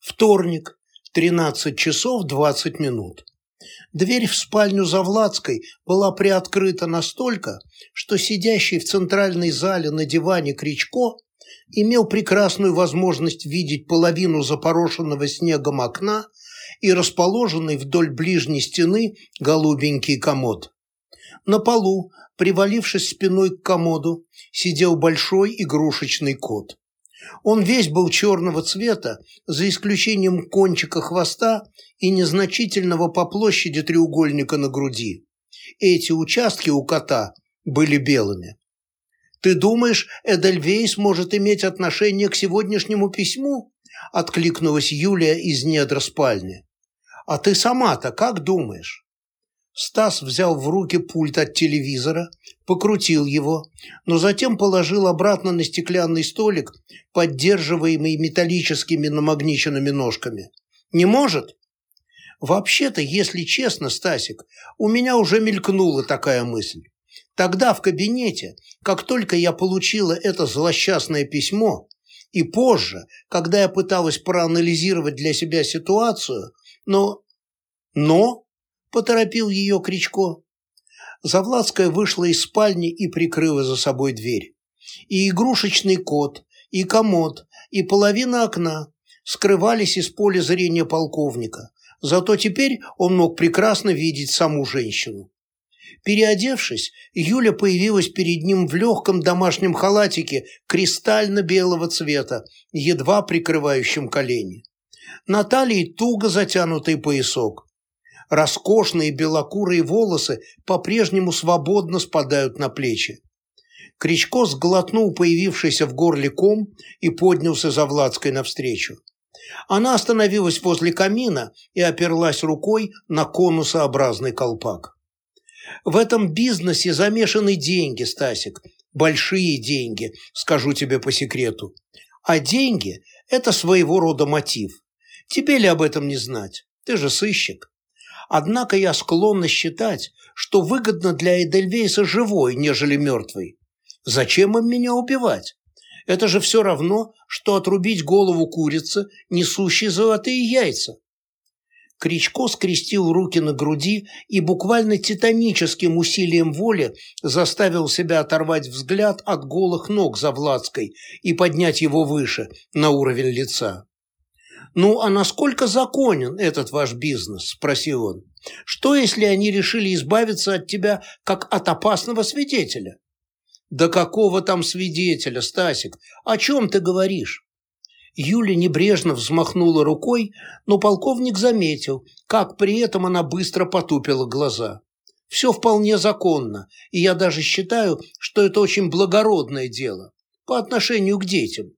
Вторник, 13 часов 20 минут. Дверь в спальню Завладской была приоткрыта настолько, что сидящий в центральной зале на диване Кричко имел прекрасную возможность видеть половину запорошенного снегом окна и расположенный вдоль ближней стены голубенький комод. На полу, привалившись спиной к комоду, сидел большой игрушечный кот. Он весь был черного цвета, за исключением кончика хвоста и незначительного по площади треугольника на груди. Эти участки у кота были белыми. «Ты думаешь, Эдельвейс может иметь отношение к сегодняшнему письму?» – откликнулась Юлия из недр спальни. «А ты сама-то как думаешь?» Стас взял в руки пульт от телевизора, покрутил его, но затем положил обратно на стеклянный столик, поддерживаемый металлическими намагниченными ножками. «Не может?» «Вообще-то, если честно, Стасик, у меня уже мелькнула такая мысль. Тогда в кабинете, как только я получила это злосчастное письмо, и позже, когда я пыталась проанализировать для себя ситуацию, но... Но – поторопил ее Кричко. Завладская вышла из спальни и прикрыла за собой дверь. И игрушечный кот, и комод, и половина окна скрывались из поля зрения полковника, зато теперь он мог прекрасно видеть саму женщину. Переодевшись, Юля появилась перед ним в легком домашнем халатике кристально-белого цвета, едва прикрывающем колени. На талии туго затянутый поясок роскошные белокурые волосы по-прежнему свободно спадают на плечи. Кричко сглотнул появившийся в горле ком и поднялся за Владской навстречу. Она остановилась возле камина и оперлась рукой на конусообразный колпак. В этом бизнесе замешаны деньги, Стасик, большие деньги, скажу тебе по секрету. А деньги – это своего рода мотив. Тебе ли об этом не знать? Ты же сыщик. Однако я склонна считать, что выгодно для Эдельвейса живой, нежели мертвый. Зачем им меня убивать? Это же все равно, что отрубить голову курицы, несущей золотые яйца. Кричко скрестил руки на груди и буквально титаническим усилием воли заставил себя оторвать взгляд от голых ног Завладской и поднять его выше, на уровень лица. «Ну, а насколько законен этот ваш бизнес?» – спросил он. «Что, если они решили избавиться от тебя, как от опасного свидетеля?» «Да какого там свидетеля, Стасик? О чем ты говоришь?» Юля небрежно взмахнула рукой, но полковник заметил, как при этом она быстро потупила глаза. «Все вполне законно, и я даже считаю, что это очень благородное дело по отношению к детям.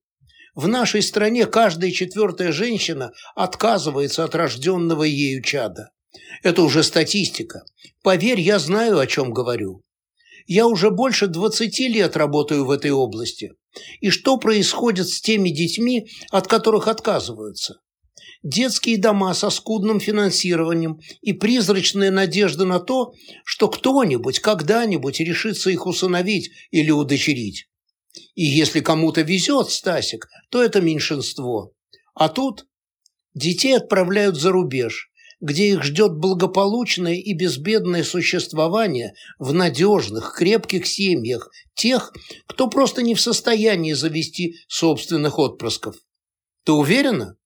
В нашей стране каждая четвертая женщина отказывается от рожденного ею чада. Это уже статистика. Поверь, я знаю, о чем говорю. Я уже больше 20 лет работаю в этой области. И что происходит с теми детьми, от которых отказываются? Детские дома со скудным финансированием и призрачная надежда на то, что кто-нибудь когда-нибудь решится их усыновить или удочерить. И если кому-то везет, Стасик, то это меньшинство. А тут детей отправляют за рубеж, где их ждет благополучное и безбедное существование в надежных, крепких семьях тех, кто просто не в состоянии завести собственных отпрысков. Ты уверена?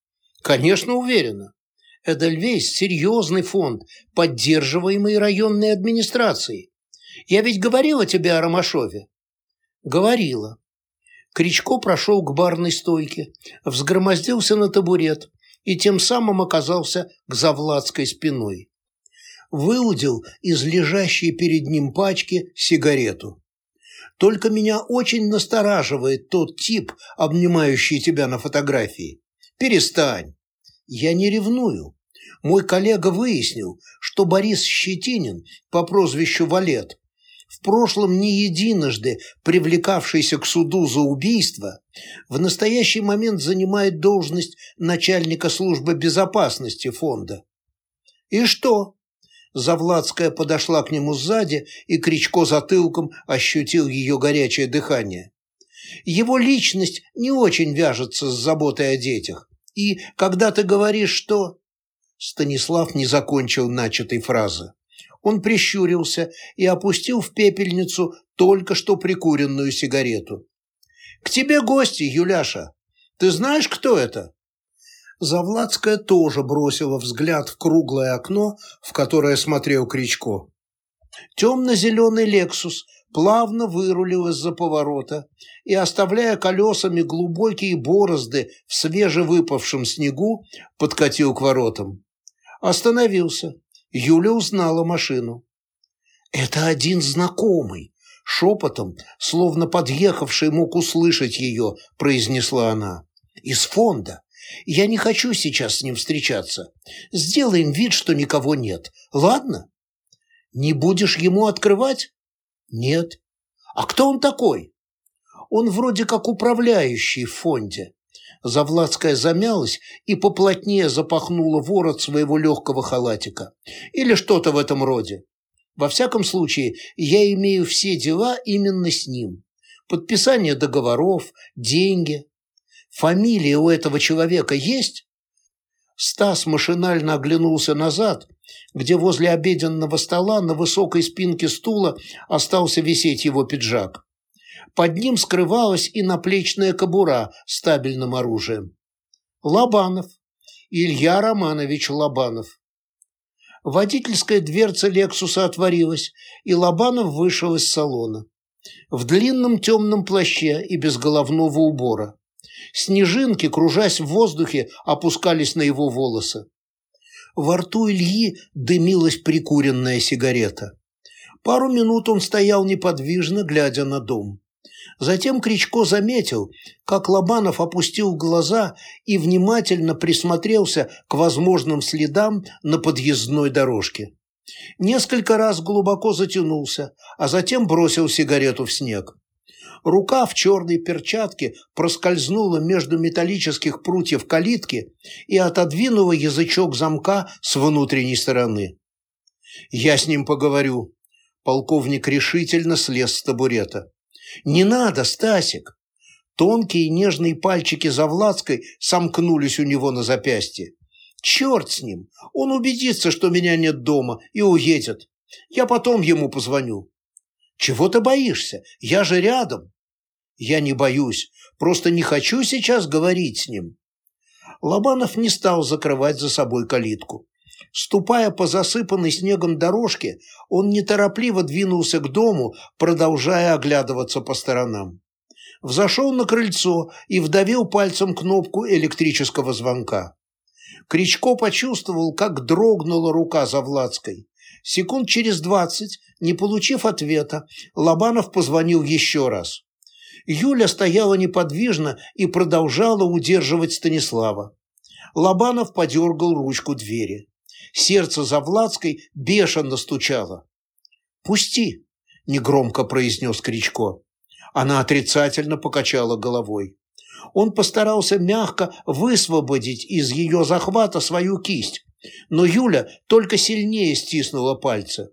Конечно, уверена. Эдельвейс – серьезный фонд, поддерживаемый районной администрацией. Я ведь говорила тебе о Ромашове. Говорила. Кричко прошел к барной стойке, взгромоздился на табурет и тем самым оказался к Завладской спиной. Выудил из лежащей перед ним пачки сигарету. Только меня очень настораживает тот тип, обнимающий тебя на фотографии. Перестань. Я не ревную. Мой коллега выяснил, что Борис Щетинин по прозвищу Валет в прошлом не единожды привлекавшийся к суду за убийство, в настоящий момент занимает должность начальника службы безопасности фонда. И что? Завладская подошла к нему сзади, и Кричко затылком ощутил ее горячее дыхание. Его личность не очень вяжется с заботой о детях. И когда ты говоришь, что...» Станислав не закончил начатой фразы. Он прищурился и опустил в пепельницу только что прикуренную сигарету. «К тебе гости, Юляша. Ты знаешь, кто это?» Завладская тоже бросила взгляд в круглое окно, в которое смотрел Кричко. Темно-зеленый «Лексус» плавно вырулил из-за поворота и, оставляя колесами глубокие борозды в свежевыпавшем снегу, подкатил к воротам. Остановился. Юля узнала машину. «Это один знакомый», — шепотом, словно подъехавший мог услышать ее, произнесла она. «Из фонда. Я не хочу сейчас с ним встречаться. Сделаем вид, что никого нет. Ладно? Не будешь ему открывать? Нет. А кто он такой? Он вроде как управляющий в фонде. Завладская замялась и поплотнее запахнула ворот своего легкого халатика. Или что-то в этом роде. Во всяком случае, я имею все дела именно с ним. Подписание договоров, деньги. Фамилия у этого человека есть? Стас машинально оглянулся назад, где возле обеденного стола на высокой спинке стула остался висеть его пиджак. Под ним скрывалась и наплечная кобура с табельным оружием. Лобанов. Илья Романович Лобанов. Водительская дверца «Лексуса» отворилась, и Лобанов вышел из салона. В длинном темном плаще и без головного убора. Снежинки, кружась в воздухе, опускались на его волосы. Во рту Ильи дымилась прикуренная сигарета. Пару минут он стоял неподвижно, глядя на дом. Затем Кричко заметил, как Лобанов опустил глаза и внимательно присмотрелся к возможным следам на подъездной дорожке. Несколько раз глубоко затянулся, а затем бросил сигарету в снег. Рука в черной перчатке проскользнула между металлических прутьев калитки и отодвинула язычок замка с внутренней стороны. «Я с ним поговорю». Полковник решительно слез с табурета. «Не надо, Стасик!» Тонкие нежные пальчики Завладской сомкнулись у него на запястье. «Черт с ним! Он убедится, что меня нет дома, и уедет. Я потом ему позвоню». «Чего ты боишься? Я же рядом». Я не боюсь, просто не хочу сейчас говорить с ним. Лобанов не стал закрывать за собой калитку. Ступая по засыпанной снегом дорожке, он неторопливо двинулся к дому, продолжая оглядываться по сторонам. Взошел на крыльцо и вдавил пальцем кнопку электрического звонка. Кричко почувствовал, как дрогнула рука Завладской. Секунд через двадцать, не получив ответа, Лобанов позвонил еще раз. Юля стояла неподвижно и продолжала удерживать Станислава. Лобанов подергал ручку двери. Сердце Завладской бешено стучало. «Пусти!» – негромко произнес Кричко. Она отрицательно покачала головой. Он постарался мягко высвободить из ее захвата свою кисть, но Юля только сильнее стиснула пальцы.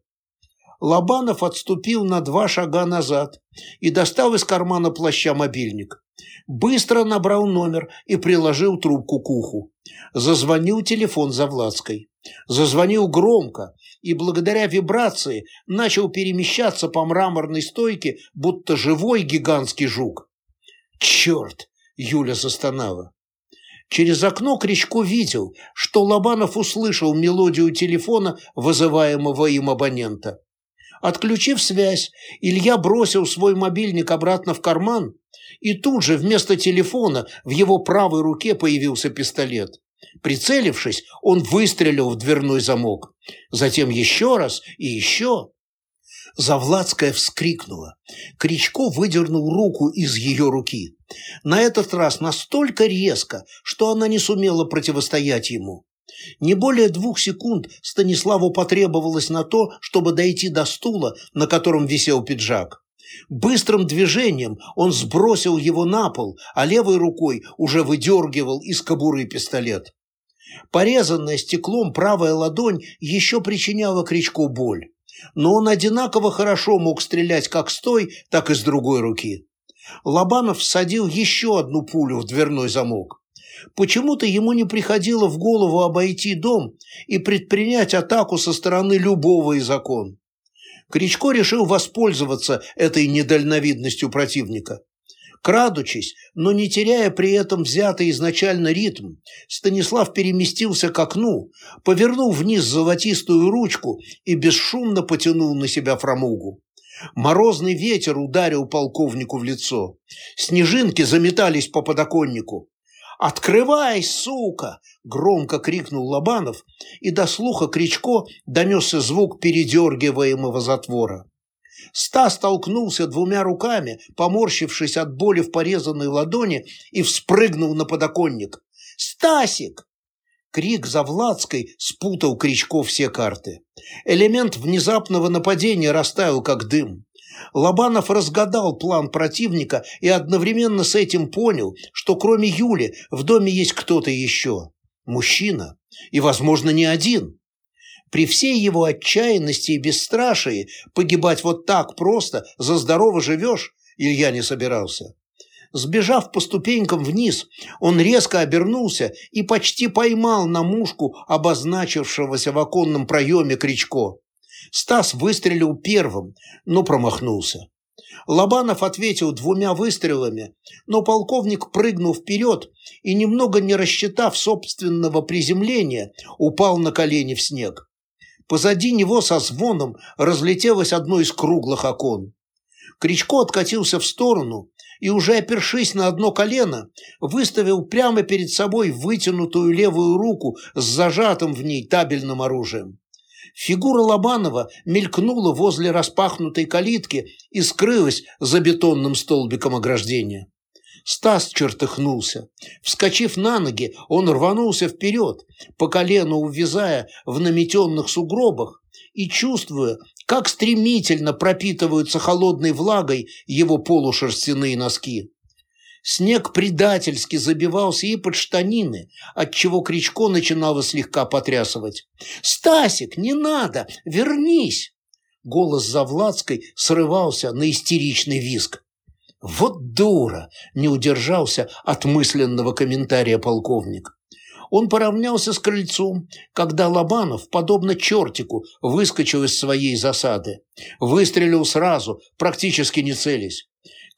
Лобанов отступил на два шага назад и достал из кармана плаща мобильник. Быстро набрал номер и приложил трубку к уху. Зазвонил телефон Завладской. Зазвонил громко и благодаря вибрации начал перемещаться по мраморной стойке, будто живой гигантский жук. «Черт!» – Юля застонала. Через окно Кричко видел, что Лобанов услышал мелодию телефона вызываемого им абонента. Отключив связь, Илья бросил свой мобильник обратно в карман, и тут же вместо телефона в его правой руке появился пистолет. Прицелившись, он выстрелил в дверной замок. Затем еще раз и еще. Завладская вскрикнула. Кричко выдернул руку из ее руки. На этот раз настолько резко, что она не сумела противостоять ему. Не более двух секунд Станиславу потребовалось на то, чтобы дойти до стула, на котором висел пиджак. Быстрым движением он сбросил его на пол, а левой рукой уже выдергивал из кобуры пистолет. Порезанная стеклом правая ладонь еще причиняла Кричку боль, но он одинаково хорошо мог стрелять как с той, так и с другой руки. Лобанов всадил еще одну пулю в дверной замок. Почему-то ему не приходило в голову обойти дом и предпринять атаку со стороны любого из окон. Кричко решил воспользоваться этой недальновидностью противника. Крадучись, но не теряя при этом взятый изначально ритм, Станислав переместился к окну, повернул вниз золотистую ручку и бесшумно потянул на себя фрамугу. Морозный ветер ударил полковнику в лицо. Снежинки заметались по подоконнику. «Открывай, сука!» – громко крикнул Лобанов, и до слуха Кричко донесся звук передергиваемого затвора. Стас столкнулся двумя руками, поморщившись от боли в порезанной ладони, и вспрыгнул на подоконник. «Стасик!» Крик за Владской спутал Кричко все карты. Элемент внезапного нападения растаял, как дым. Лобанов разгадал план противника и одновременно с этим понял, что кроме Юли в доме есть кто-то еще. Мужчина. И, возможно, не один. При всей его отчаянности и бесстрашии погибать вот так просто, за здорово живешь, Илья не собирался. Сбежав по ступенькам вниз, он резко обернулся и почти поймал на мушку обозначившегося в оконном проеме Кричко. Стас выстрелил первым, но промахнулся. Лобанов ответил двумя выстрелами, но полковник прыгнул вперед и, немного не рассчитав собственного приземления, упал на колени в снег. Позади него со звоном разлетелось одно из круглых окон. Кричко откатился в сторону и, уже опершись на одно колено, выставил прямо перед собой вытянутую левую руку с зажатым в ней табельным оружием. Фигура Лобанова мелькнула возле распахнутой калитки и скрылась за бетонным столбиком ограждения. Стас чертыхнулся. Вскочив на ноги, он рванулся вперед, по колену увязая в наметенных сугробах и чувствуя, как стремительно пропитываются холодной влагой его полушерстяные носки. Снег предательски забивался и под штанины, отчего Кричко начинало слегка потрясывать. «Стасик, не надо! Вернись!» Голос Завладской срывался на истеричный визг. «Вот дура!» – не удержался от мысленного комментария полковник. Он поравнялся с крыльцом, когда Лобанов, подобно чертику, выскочил из своей засады. Выстрелил сразу, практически не целясь.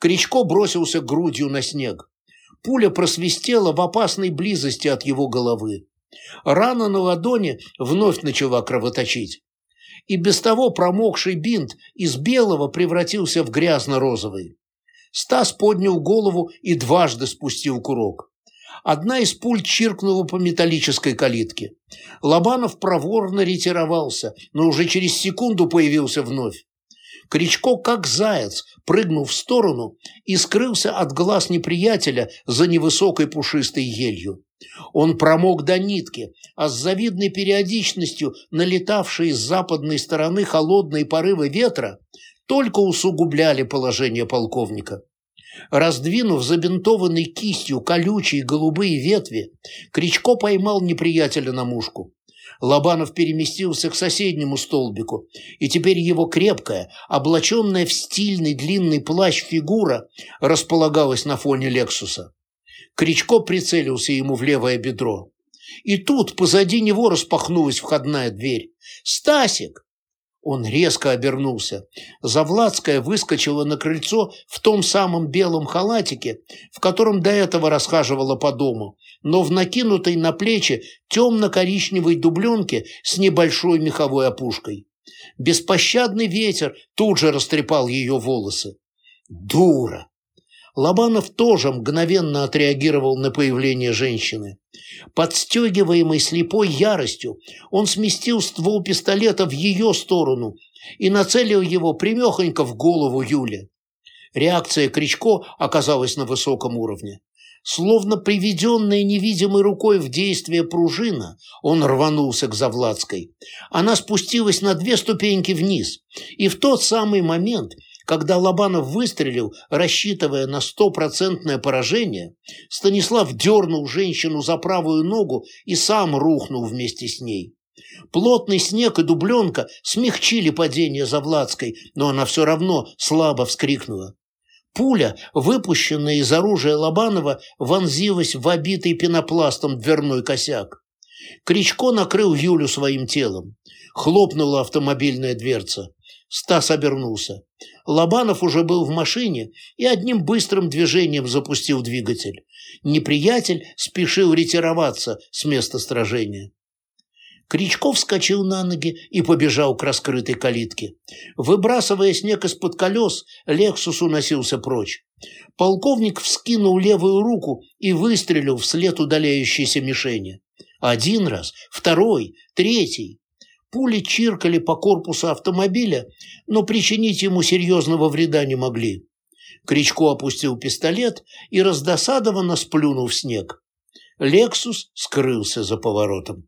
Кричко бросился грудью на снег. Пуля просвистела в опасной близости от его головы. Рана на ладони вновь начала кровоточить. И без того промокший бинт из белого превратился в грязно-розовый. Стас поднял голову и дважды спустил курок. Одна из пуль чиркнула по металлической калитке. Лобанов проворно ретировался, но уже через секунду появился вновь. Кричко, как заяц, прыгнул в сторону и скрылся от глаз неприятеля за невысокой пушистой елью. Он промок до нитки, а с завидной периодичностью налетавшие с западной стороны холодные порывы ветра только усугубляли положение полковника. Раздвинув забинтованной кистью колючие голубые ветви, Кричко поймал неприятеля на мушку. Лобанов переместился к соседнему столбику, и теперь его крепкая, облаченная в стильный длинный плащ фигура располагалась на фоне «Лексуса». Кричко прицелился ему в левое бедро. И тут позади него распахнулась входная дверь. «Стасик!» Он резко обернулся. Завладская выскочила на крыльцо в том самом белом халатике, в котором до этого расхаживала по дому, но в накинутой на плечи темно-коричневой дубленке с небольшой меховой опушкой. Беспощадный ветер тут же растрепал ее волосы. «Дура!» Лобанов тоже мгновенно отреагировал на появление женщины. Подстегиваемый слепой яростью, он сместил ствол пистолета в ее сторону и нацелил его примехонько в голову Юли. Реакция Кричко оказалась на высоком уровне. Словно приведенная невидимой рукой в действие пружина, он рванулся к Завладской. Она спустилась на две ступеньки вниз, и в тот самый момент – когда Лобанов выстрелил, рассчитывая на стопроцентное поражение, Станислав дернул женщину за правую ногу и сам рухнул вместе с ней. Плотный снег и дубленка смягчили падение Завладской, но она все равно слабо вскрикнула. Пуля, выпущенная из оружия Лобанова, вонзилась в обитый пенопластом дверной косяк. Кричко накрыл Юлю своим телом. Хлопнула автомобильная дверца. Стас обернулся. Лобанов уже был в машине и одним быстрым движением запустил двигатель. Неприятель спешил ретироваться с места сражения. Кричков вскочил на ноги и побежал к раскрытой калитке. Выбрасывая снег из-под колес, Лексус уносился прочь. Полковник вскинул левую руку и выстрелил вслед удаляющейся мишени. Один раз, второй, третий. Пули чиркали по корпусу автомобиля, но причинить ему серьезного вреда не могли. Кричко опустил пистолет и раздосадованно сплюнул в снег. «Лексус» скрылся за поворотом.